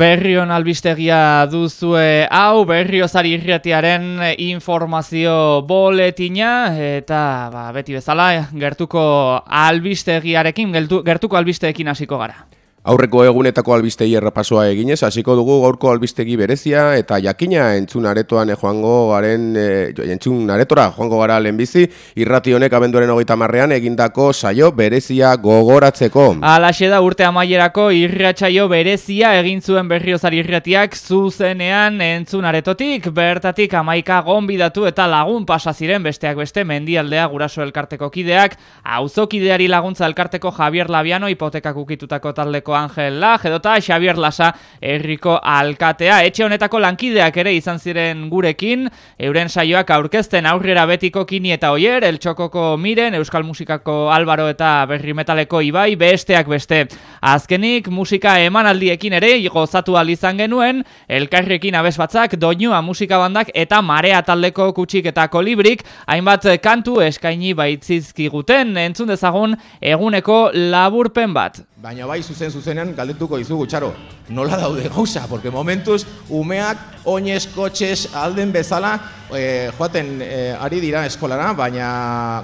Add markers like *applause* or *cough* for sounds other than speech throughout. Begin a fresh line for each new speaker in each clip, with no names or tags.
Berrion albistegia duzue hau, berriozari irretiaren informazio boletina, eta ba, beti bezala, gertuko albistegiarekin, gertuko albisteekin hasiko gara.
Aurreko egunetako albistegi errepasoa eginez, hasiko dugu gaurko albistegi berezia eta jakina entzun aretoan e, joango garen, e, entzun aretora joango gara lehenbizi, irrati honek abenduaren hogeita marrean egindako saio berezia gogoratzeko.
Alaxe da urte amaierako irratsaio berezia egin zuen berriozari irratiak zuzenean entzun aretotik, bertatik amaika gonbidatu eta lagun pasa ziren besteak beste mendialdea guraso elkarteko kideak, auzokideari laguntza elkarteko Javier Labiano hipotekak ukitutako taldeko Angel Laj edota Xavier Lasa herriko alkatea. Etxe honetako lankideak ere izan ziren gurekin, euren saioak aurkezten aurrera betiko kini eta oier, el txokoko miren, euskal musikako albaro eta berri metaleko ibai, besteak beste. Azkenik, musika emanaldiekin ere, gozatu izan genuen, elkarrekin abes batzak, doinua musika bandak eta marea taldeko kutsik eta kolibrik, hainbat kantu eskaini baitzizkiguten, entzun dezagun eguneko laburpen bat.
Baina bai zuzen zuzenean galdetuko izugu txaro. Nola daude gauza, porque momentuz umeak oinez kotxez alden bezala e, joaten e, ari dira eskolara, baina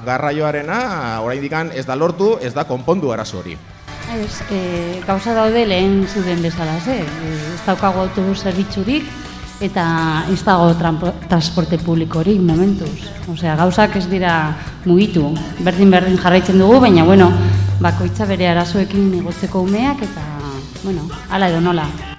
garraioarena oraindikan ez da lortu, ez da konpondu arazo hori.
Ez, e, gauza daude lehen zuden bezala, ze? Ez daukago autobus zerbitzurik eta ez dago transporte publikorik momentuz. Osea, gauzak ez dira mugitu. Berdin berdin jarraitzen dugu, baina bueno, bakoitza bere arazoekin igotzeko umeak eta, bueno, ala edo nola.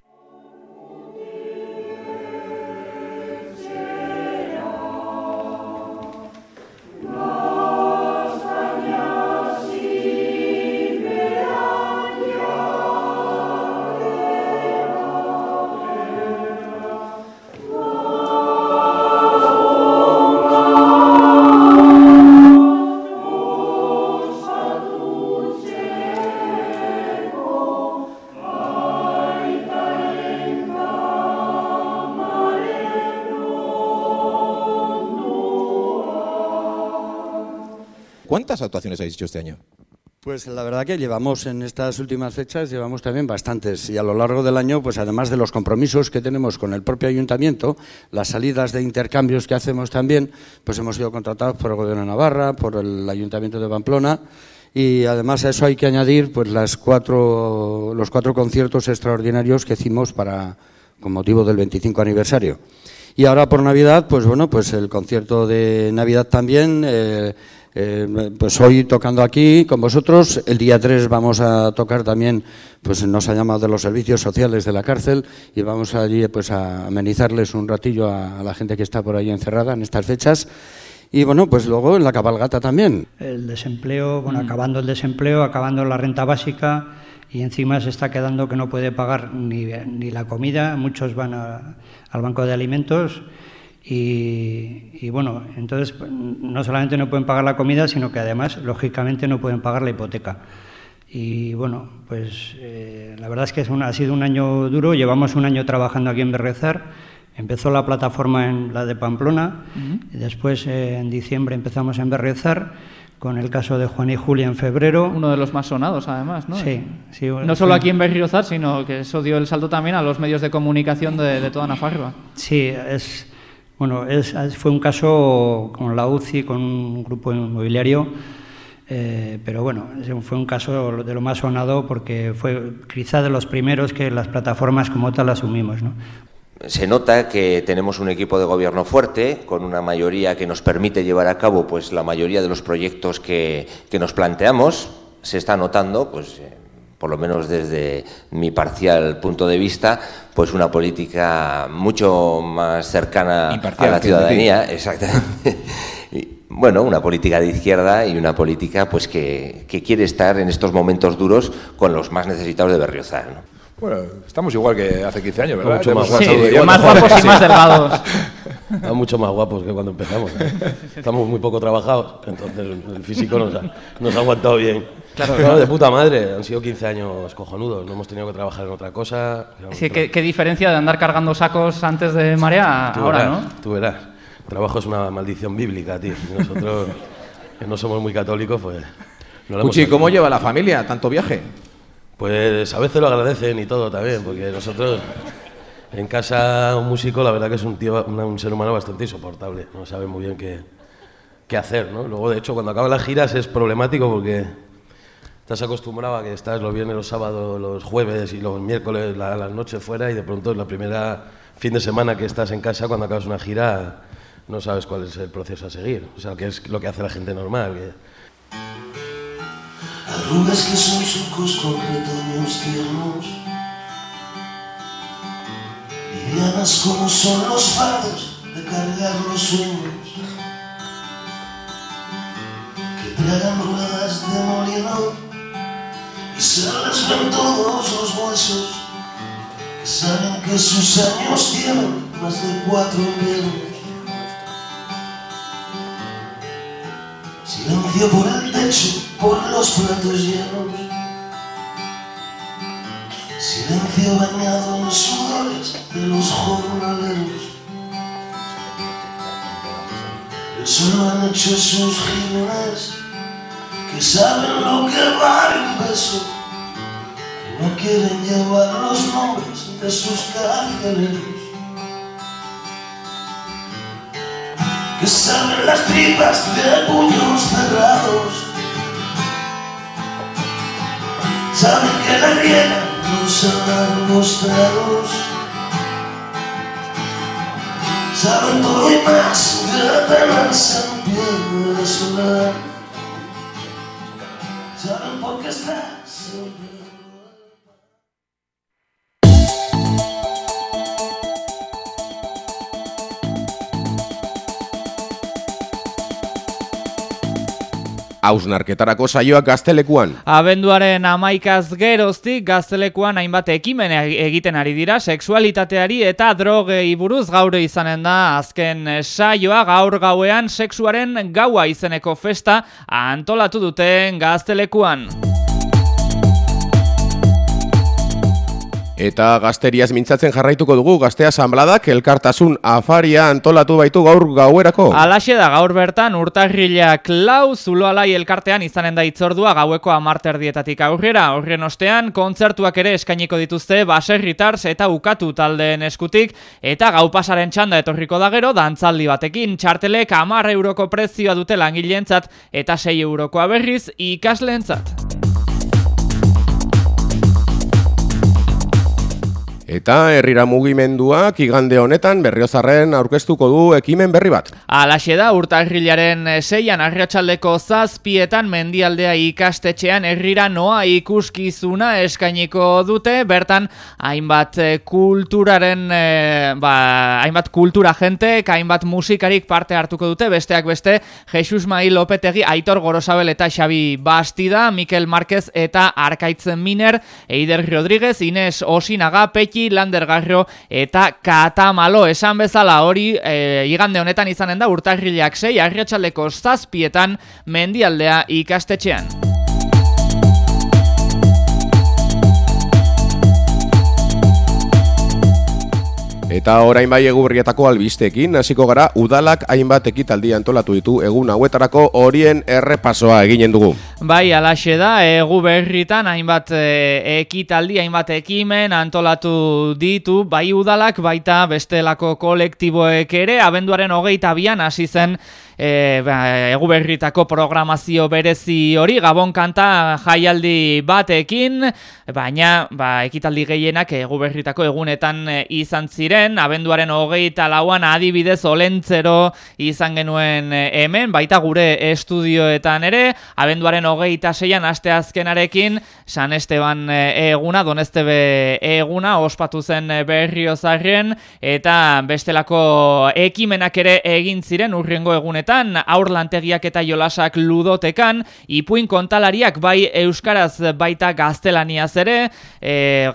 ¿Cuántas actuaciones habéis hecho este año?
Pues la verdad que llevamos en estas últimas fechas, llevamos también bastantes. Y a lo largo del año, pues además de los compromisos que tenemos con el propio ayuntamiento, las salidas de intercambios que hacemos también, pues hemos sido contratados por el Gobierno de Navarra, por el Ayuntamiento de Pamplona. Y además a eso hay que añadir pues las cuatro, los cuatro conciertos extraordinarios que hicimos para, con motivo del 25 aniversario. Y ahora por Navidad, pues bueno, pues el concierto de Navidad también. Eh, eh, pues hoy tocando aquí con vosotros, el día 3 vamos a tocar también, pues nos ha llamado de los servicios sociales de la cárcel y vamos allí pues a amenizarles un ratillo a, la gente que está por ahí encerrada en estas fechas. Y bueno, pues luego en la cabalgata también.
El desempleo, bueno, acabando el desempleo, acabando la renta básica y encima se está quedando que no puede pagar ni, ni la comida, muchos van al banco de alimentos y, bueno, entonces no solamente no pueden pagar la comida, sino que además, lógicamente, no pueden pagar la hipoteca. Y bueno, pues eh, la verdad es que es ha sido un año duro, llevamos un año trabajando aquí en Berrezar. Empezó la plataforma en la de Pamplona, y después eh, en diciembre empezamos en Berrezar con el caso de Juan y Julia en febrero.
Uno de los más sonados, además, ¿no?
Sí. sí
no solo aquí en Berriozar, sino que eso dio el salto también a los medios de comunicación de, de toda Nafarroa.
Sí, es, bueno, es, fue un caso con la UCI, con un grupo inmobiliario, eh, pero bueno, fue un caso de lo más sonado porque fue quizá de los primeros que las plataformas como tal asumimos. ¿no?
Se nota que tenemos un equipo de gobierno fuerte, con una mayoría que nos permite llevar a cabo pues, la mayoría de los proyectos que, que nos planteamos. Se está notando, pues, eh, por lo menos desde mi parcial punto de vista, pues una política mucho más cercana a la ciudadanía, exactamente. bueno, una política de izquierda y una política pues que, que, quiere estar en estos momentos duros con los más necesitados de Berriozar. ¿no?
Bueno, estamos igual que hace 15 años, ¿verdad?
Mucho más, sí, más guapos y más delgados. *laughs*
Mucho más guapos que cuando empezamos. ¿eh? *laughs* Estamos muy poco trabajados, entonces el físico nos ha, nos ha aguantado bien. Claro, de puta madre. Han sido 15 años cojonudos. No hemos tenido que trabajar en otra cosa.
Sí, ¿qué, ¿qué, diferencia de andar cargando sacos antes de marea ahora,
verás,
¿no?
Tú verás. El trabajo es una maldición bíblica, tío. Y nosotros, que no somos muy católicos, pues...
No Uchi, ¿cómo lleva la familia tanto viaje?
Pues a veces lo agradecen y todo también, porque nosotros en casa un músico la verdad que es un tío, un ser humano bastante insoportable, no sabe muy bien qué, qué hacer, ¿no? Luego de hecho cuando acaban las giras es problemático porque estás acostumbrado a que estás los viernes, los sábados, los jueves y los miércoles la, las noches fuera y de pronto la primera fin de semana que estás en casa cuando acabas una gira no sabes cuál es el proceso a seguir, o sea, que es lo que hace la gente normal. Que,
Arrugas que son surcos con retoños tiernos. Como son los fardos de cargar los sueños Que tragan ruedas de molino Y se les ven todos los huesos Que saben que sus años tienen más de cuatro inviernos Silencio por el techo por los platos llenos. Silencio bañado en sudores de los jornaleros. El sol han hecho sus girones que saben lo que vale un beso, que no quieren llevar los nombres de sus carceleros. Que saben las tripas de puños cerrados saben que la riega no son los tragos. Saben todo y más que apenas en pie de Són não pode.
Hausnarketarako saioak gaztelekuan.
Abenduaren amaikaz geroztik gaztelekuan hainbat ekimen egiten ari dira sexualitateari eta drogei buruz gaur izanen da azken saioa gaur gauean sexuaren gaua izeneko festa antolatu duten gaztelekuan.
Eta gazteriaz mintzatzen jarraituko dugu gaztea sanbladak elkartasun afaria antolatu baitu gaur gauerako.
Alaxe da gaur bertan urtarrilak lau zuloalai elkartean izanen da itzordua gaueko amarterdietatik aurrera. Horren ostean kontzertuak ere eskainiko dituzte baserritars eta ukatu taldeen eskutik eta gau pasaren txanda etorriko da gero dantzaldi batekin txartelek amar euroko prezioa dute langileentzat eta 6 eurokoa berriz ikasleentzat.
Eta herrira mugimenduak igande honetan berriozarren aurkeztuko du ekimen berri bat.
Alaxe da, urtarrilaren seian arriatxaldeko zazpietan mendialdea ikastetxean herrira noa ikuskizuna eskainiko dute, bertan hainbat eh, kulturaren, eh, ba, hainbat kultura jente, hainbat musikarik parte hartuko dute, besteak beste, Jesus Mai Lopetegi, Aitor Gorosabel eta Xabi Bastida, Mikel Marquez eta Arkaitzen Miner, Eider Rodríguez, Ines Osinaga, Peti Lander Garro eta Katamalo esan bezala hori e, igande honetan izanen da urtarrileak sei arriatxaleko zazpietan mendialdea ikastetxean.
Eta orain bai eguberrietako albistekin, hasiko gara udalak hainbat ekitaldi antolatu ditu egun hauetarako horien errepasoa eginen dugu.
Bai, alaxe da, egu berritan hainbat e, ekitaldi, hainbat ekimen antolatu ditu, bai udalak baita bestelako kolektiboek ere, abenduaren hogeita bian hasi zen e, ba, egu berritako programazio berezi hori, gabon kanta jaialdi batekin, baina ba, ekitaldi gehienak egu berritako egunetan e, izan ziren, abenduaren hogeita lauan adibidez olentzero izan genuen e, hemen, baita gure estudioetan ere, abenduaren hogeita seian aste azkenarekin, San Esteban eguna, Donestebe eguna, ospatu zen berriozarren, eta bestelako ekimenak ere egin ziren urrengo egunetan, honetan aur lantegiak eta jolasak ludotekan, ipuin kontalariak bai euskaraz baita gaztelaniaz ere, e,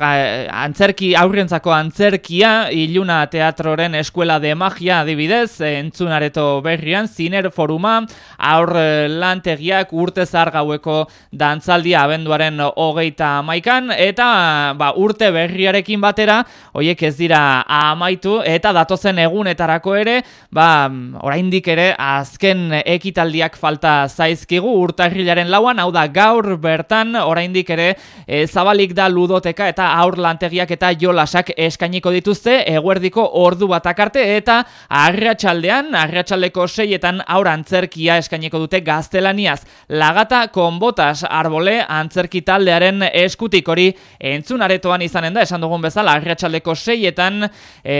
antzerki aurrentzako antzerkia, iluna teatroren eskuela de magia adibidez, entzunareto berrian, ziner foruma, aur lantegiak urte zargaueko dantzaldia abenduaren hogeita maikan, eta ba, urte berriarekin batera, hoiek ez dira amaitu, eta datozen egunetarako ere, ba, oraindik ere, azken ekitaldiak falta zaizkigu urtarrilaren lauan, hau da gaur bertan oraindik ere e, zabalik da ludoteka eta aur lantegiak eta jolasak eskainiko dituzte eguerdiko ordu batak arte. Eta arratsaldean arratsaldeko seietan aur antzerkia eskainiko dute gaztelaniaz. Lagata konbotas arbole antzerki taldearen eskutik hori entzun aretoan izanen da, esan dugun bezala, arratsaldeko seietan e,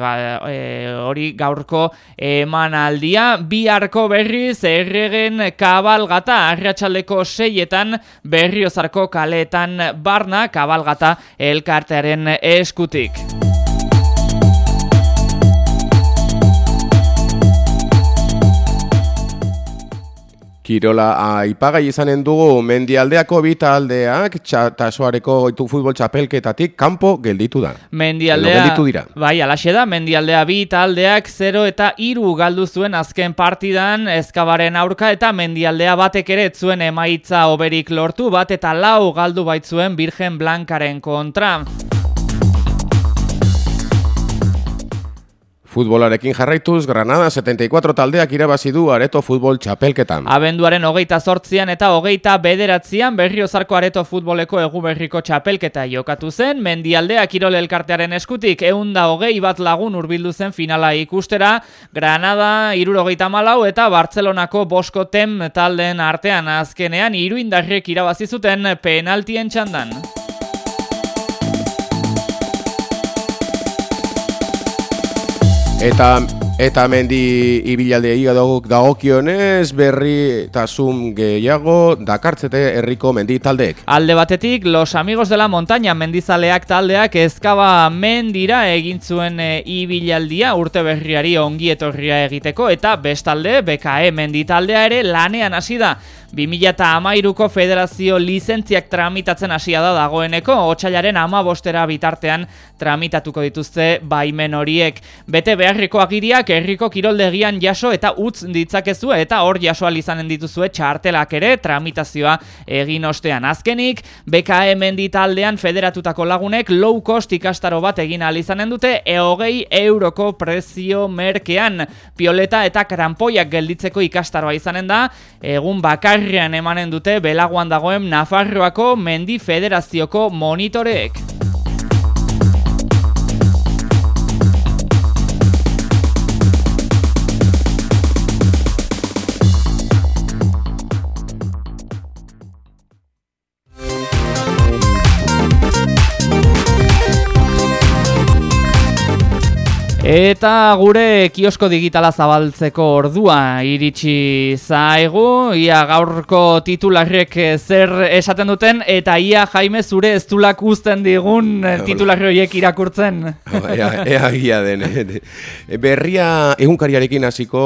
ba, e, hori gaurko emanaldia, bi arko berriz erregen kabalgata arratsaldeko seietan berriozarko kaletan barna kabalgata elkartearen eskutik.
Kirola aipagai izanen dugu mendialdeako bi taldeak tasoareko goitu futbol txapelketatik kanpo gelditu da.
Mendialdea, gelditu dira. bai, alaxe da, mendialdea bi taldeak 0 eta iru galdu zuen azken partidan ezkabaren aurka eta mendialdea batek ere zuen emaitza oberik lortu bat eta lau galdu baitzuen Virgen Blankaren kontra.
Futbolarekin jarraituz, Granada 74 taldeak irabazi du areto futbol txapelketan.
Abenduaren hogeita sortzian eta hogeita bederatzean berriozarko areto futboleko egu berriko txapelketa jokatu zen, mendialdea kirol elkartearen eskutik eunda hogei bat lagun urbildu zen finala ikustera, Granada irurogeita malau eta Bartzelonako bosko tem taldeen artean azkenean iruindarrek irabazi zuten penaltien txandan.
Eta eta mendi ibilalde iga dagokionez berri eta zum gehiago dakartzete herriko mendi taldeek.
Alde batetik, los amigos de la montaña mendizaleak taldeak ezkaba mendira egin zuen e, ibilaldia urte berriari ongi etorria egiteko eta bestalde BKE mendi taldea ere lanean hasi da. 2008ko federazio lizentziak tramitatzen hasia da dagoeneko, otxailaren ama bostera bitartean tramitatuko dituzte baimen horiek. Bete beharriko agiriak herriko kiroldegian jaso eta utz ditzakezu eta hor jasoal izanen dituzue txartelak ere tramitazioa egin ostean. Azkenik, BKM taldean federatutako lagunek low cost ikastaro bat egin izanen dute eogei euroko prezio merkean. Pioleta eta krampoiak gelditzeko ikastaroa izanen da, egun bakar Berrian emanen dute belaguan dagoen Nafarroako Mendi Federazioko monitoreek. Eta gure kiosko digitala zabaltzeko ordua iritsi zaigu, ia gaurko titularrek zer esaten duten, eta ia Jaime zure ez dulak usten digun titularri horiek irakurtzen.
Ea, ea gia den. Berria egunkariarekin hasiko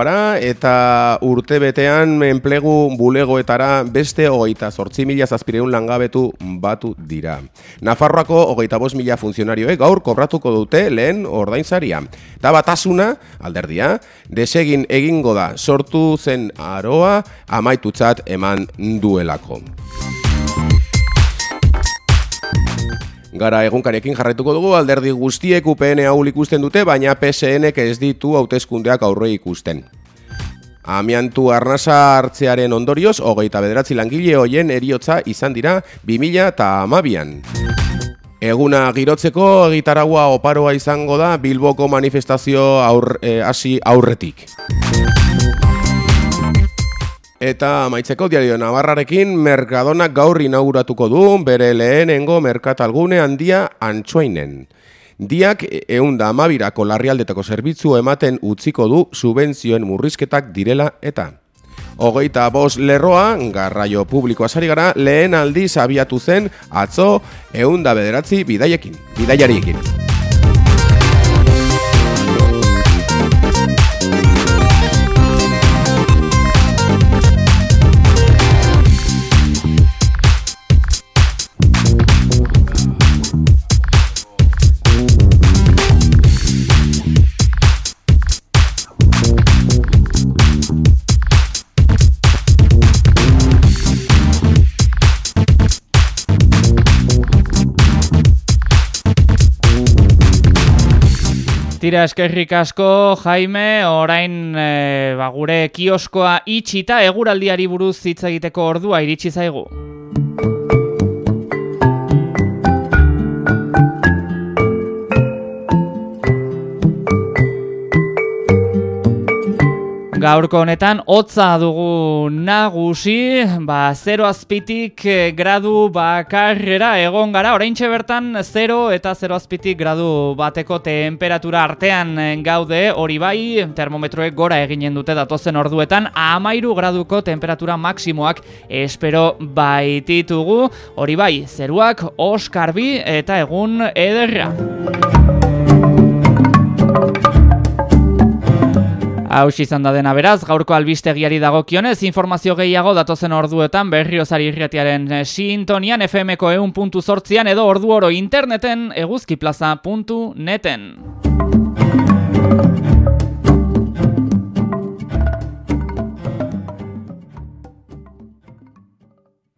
gara, eta urte betean enplegu bulegoetara beste hogeita sortzi mila zazpireun langabetu batu dira. Nafarroako hogeita bos mila funtzionarioek gaur kobratuko dute lehen ordain saria. Da batasuna, alderdia, desegin egingo da sortu zen aroa amaitutzat eman duelako. Gara egunkarekin jarraituko dugu alderdi guztiek UPN hau ikusten dute, baina PSNek ez ditu hauteskundeak aurre ikusten. Amiantu arnasa hartzearen ondorioz, hogeita bederatzi langile hoien eriotza izan dira 2000 eta amabian. Eguna girotzeko gitaragua oparoa izango da Bilboko manifestazio aur, eh, hasi aurretik. Eta maitzeko diario Navarrarekin Mercadona gaur inauguratuko du bere lehenengo merkatalgune handia antxoinen. Diak eunda amabirako larrialdetako zerbitzu ematen utziko du subentzioen murrizketak direla eta hogeita bos lerroa, garraio publikoa sari gara, lehen aldiz abiatu zen atzo eunda bederatzi bidaiekin, bidaiariekin.
Tira eskerrik asko, Jaime, orain e, ba, gure kioskoa itxita eguraldiari buruz hitz egiteko ordua iritsi zaigu. Gaurko honetan hotza dugu nagusi, ba 0 azpitik eh, gradu bakarrera egon gara. Oraintxe bertan 0 eta 0 azpitik gradu bateko temperatura artean eh, gaude. Hori bai, termometroek gora eginen dute datozen orduetan 13 graduko temperatura maksimoak espero baititugu. Hori bai, zeruak oskarbi eta egun ederra. Hau izan da dena beraz, gaurko albistegiari dagokionez, informazio gehiago datozen orduetan berriozari irretiaren eh, sintonian FMko eun puntu edo ordu oro interneten eguzkiplaza.neten.